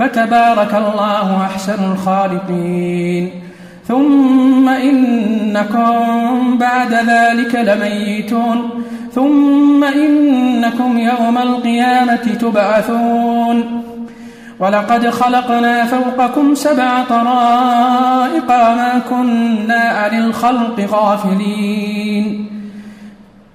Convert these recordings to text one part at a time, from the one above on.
فتبارك الله أحسن الخالقين. ثم إنكم بعد ذلك لميتون. ثم إنكم يوم القيامة تبعثون. ولقد خلقنا فوقكم سبع طرائق وما كنا عن الخلق غافلين.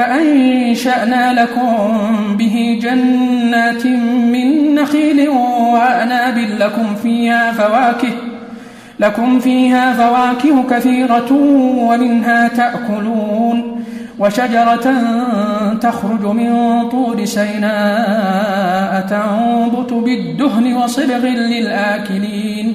فأنشأنا لكم به جنات من نخيل وأناب لكم فيها فواكه لكم فيها فواكه كثيرة ومنها تأكلون وشجرة تخرج من طور سيناء تنبت بالدهن وصبغ للآكلين.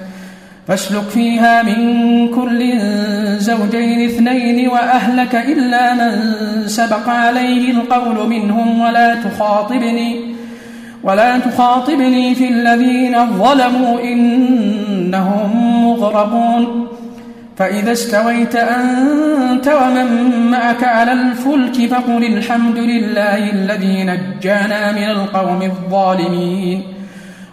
فاسلك فيها من كل زوجين اثنين وأهلك إلا من سبق عليه القول منهم ولا تخاطبني ولا تخاطبني في الذين ظلموا إنهم مغرقون فإذا استويت أنت ومن معك على الفلك فقل الحمد لله الذي نجانا من القوم الظالمين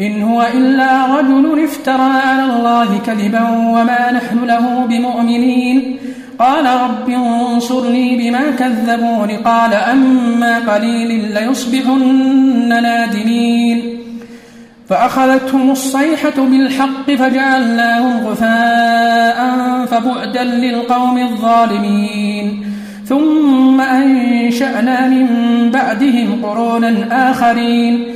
إن هو إلا رجل افترى على الله كذبا وما نحن له بمؤمنين. قال رب انصرني بما كذبون. قال أما قليل ليصبحن نادمين. فأخذتهم الصيحة بالحق فجعلناهم غثاء فبعدا للقوم الظالمين. ثم أنشأنا من بعدهم قرونا آخرين.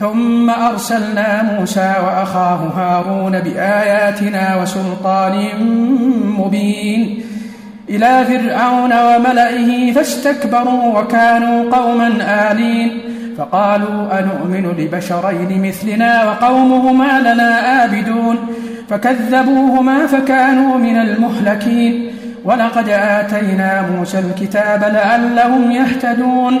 ثم أرسلنا موسى وأخاه هارون بآياتنا وسلطان مبين إلى فرعون وملئه فاستكبروا وكانوا قوما آلين فقالوا أنؤمن لبشرين مثلنا وقومهما لنا آبدون فكذبوهما فكانوا من المهلكين ولقد آتينا موسى الكتاب لعلهم يهتدون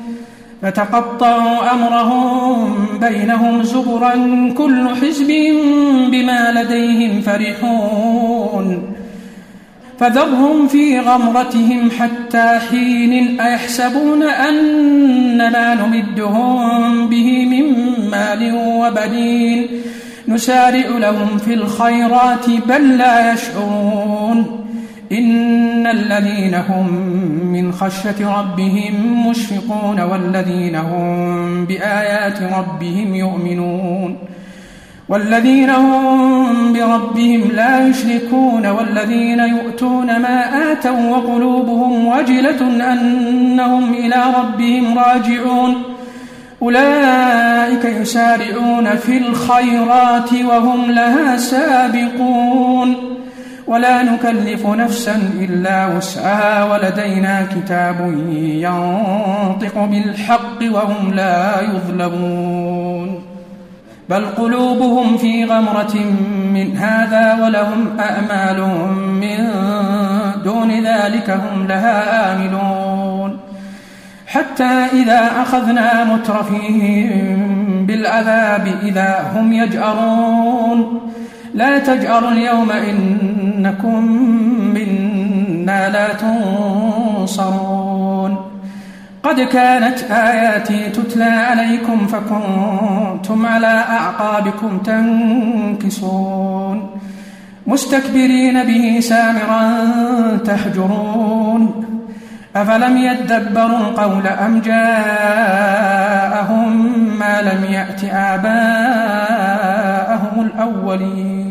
فتقطعوا أمرهم بينهم زبرا كل حزب بما لديهم فرحون فذرهم في غمرتهم حتى حين أيحسبون أننا نمدهم به من مال وبنين نسارع لهم في الخيرات بل لا يشعرون إن الذين هم من خشية ربهم مشفقون والذين هم بآيات ربهم يؤمنون والذين هم بربهم لا يشركون والذين يؤتون ما آتوا وقلوبهم وجلة أنهم إلى ربهم راجعون أولئك يسارعون في الخيرات وهم لها سابقون ولا نكلف نفسا إلا وسعها ولدينا كتاب ينطق بالحق وهم لا يظلمون. بل قلوبهم في غمرة من هذا ولهم أعمال من دون ذلك هم لها آملون. حتى إذا أخذنا مترفيهم بالعذاب إذا هم يجأرون. لا تجأروا اليوم إنكم منا لا تنصرون. قد كانت آياتي تتلى عليكم فكنتم على أعقابكم تنكصون مستكبرين به سامرا تحجرون أفلم يدبروا القول أم جاءهم ما لم يأت آباءهم الأولين؟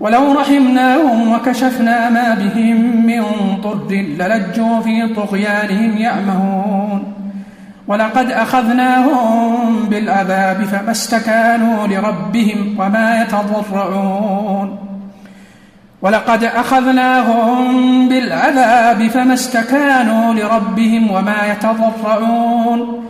ولو رحمناهم وكشفنا ما بهم من ضر للجوا في طغيانهم يعمهون. ولقد أخذناهم بالعذاب فما استكانوا لربهم وما يتضرعون. ولقد أخذناهم بالعذاب فما استكانوا لربهم وما يتضرعون.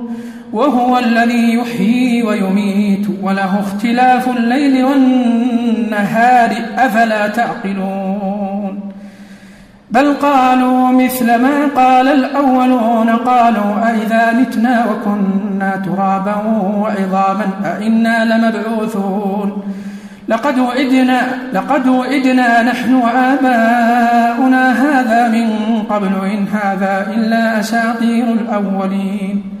وهو الذي يحيي ويميت وله اختلاف الليل والنهار أفلا تعقلون؟ بل قالوا مثل ما قال الأولون قالوا أئذا متنا وكنا ترابا وعظاما أئنا لمبعوثون؟ لقد وعدنا لقد وعدنا نحن وآباؤنا هذا من قبل إن هذا إلا أساطير الأولين.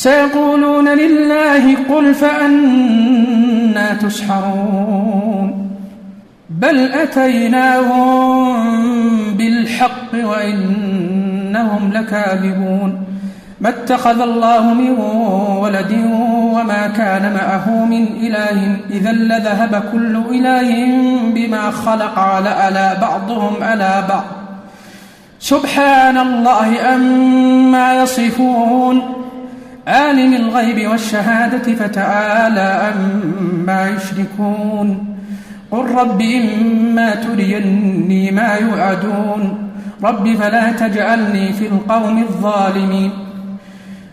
سيقولون لله قل فأنا تسحرون بل أتيناهم بالحق وإنهم لكاذبون ما اتخذ الله من ولد وما كان معه من إله إذا لذهب كل إله بما خلق على ألا بعضهم على بعض سبحان الله أما يصفون عالم الغيب والشهادة فتعالى أما يشركون قل رب إما تريني ما يوعدون. رب فلا تجعلني في القوم الظالمين.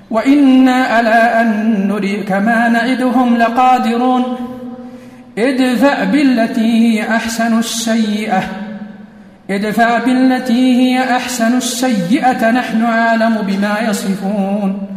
وإنا على أن نريك ما نعدهم لقادرون. ادفع بالتي هي أحسن السيئة. ادفع بالتي هي أحسن السيئة. نحن عالم بما يصفون.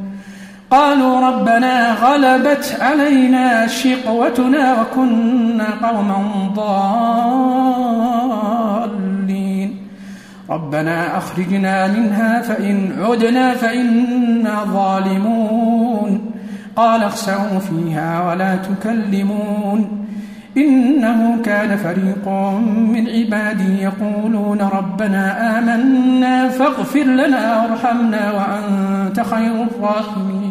قالوا ربنا غلبت علينا شقوتنا وكنا قوما ضالين. ربنا أخرجنا منها فإن عدنا فإنا ظالمون. قال اخسعوا فيها ولا تكلمون. إنه كان فريق من عبادي يقولون ربنا آمنا فاغفر لنا وارحمنا وأنت خير الراحمين.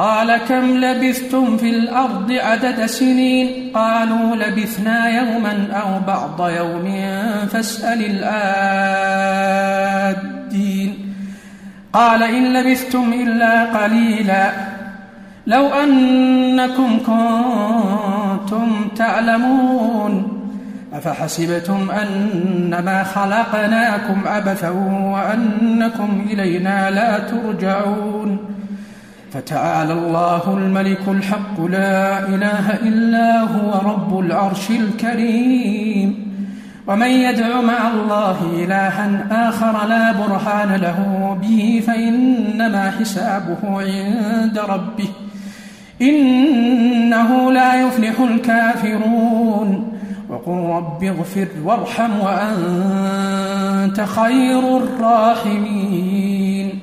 قال كم لبثتم في الأرض عدد سنين؟ قالوا لبثنا يوما أو بعض يوم فاسأل الآدين. قال إن لبثتم إلا قليلا. لو أنكم كنتم تعلمون. أفحسبتم أنما خلقناكم عبثا وأنكم إلينا لا ترجعون. فتعالى الله الملك الحق لا إله إلا هو رب العرش الكريم. ومن يدع مع الله إلها آخر لا برهان له به فإنما حسابه عند ربه. إنه لا يفلح الكافرون. وقل رب اغفر وارحم وأنت خير الراحمين.